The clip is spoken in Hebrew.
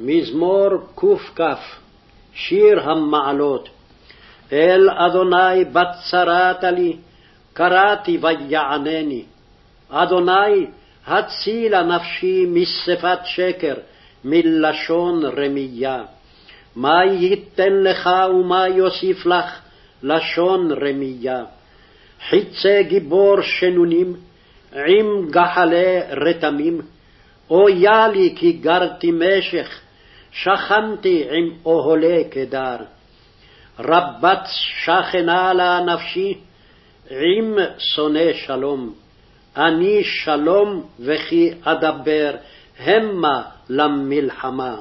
מזמור קכ. שיר המעלות. אל אדוני בצרת לי, קראתי ויענני. אדוני, הצילה נפשי משפת שקר, מלשון רמייה. מה ייתן לך ומה יוסיף לך, לשון רמייה. חיצי גיבור שנונים, עם גחלי רתמים, אויה לי כי גרתי משך, שכנתי עם אוהלי קדר. רבת שכנה לה נפשי, עם שונא שלום. אני שלום וכי אדבר, המה למלחמה.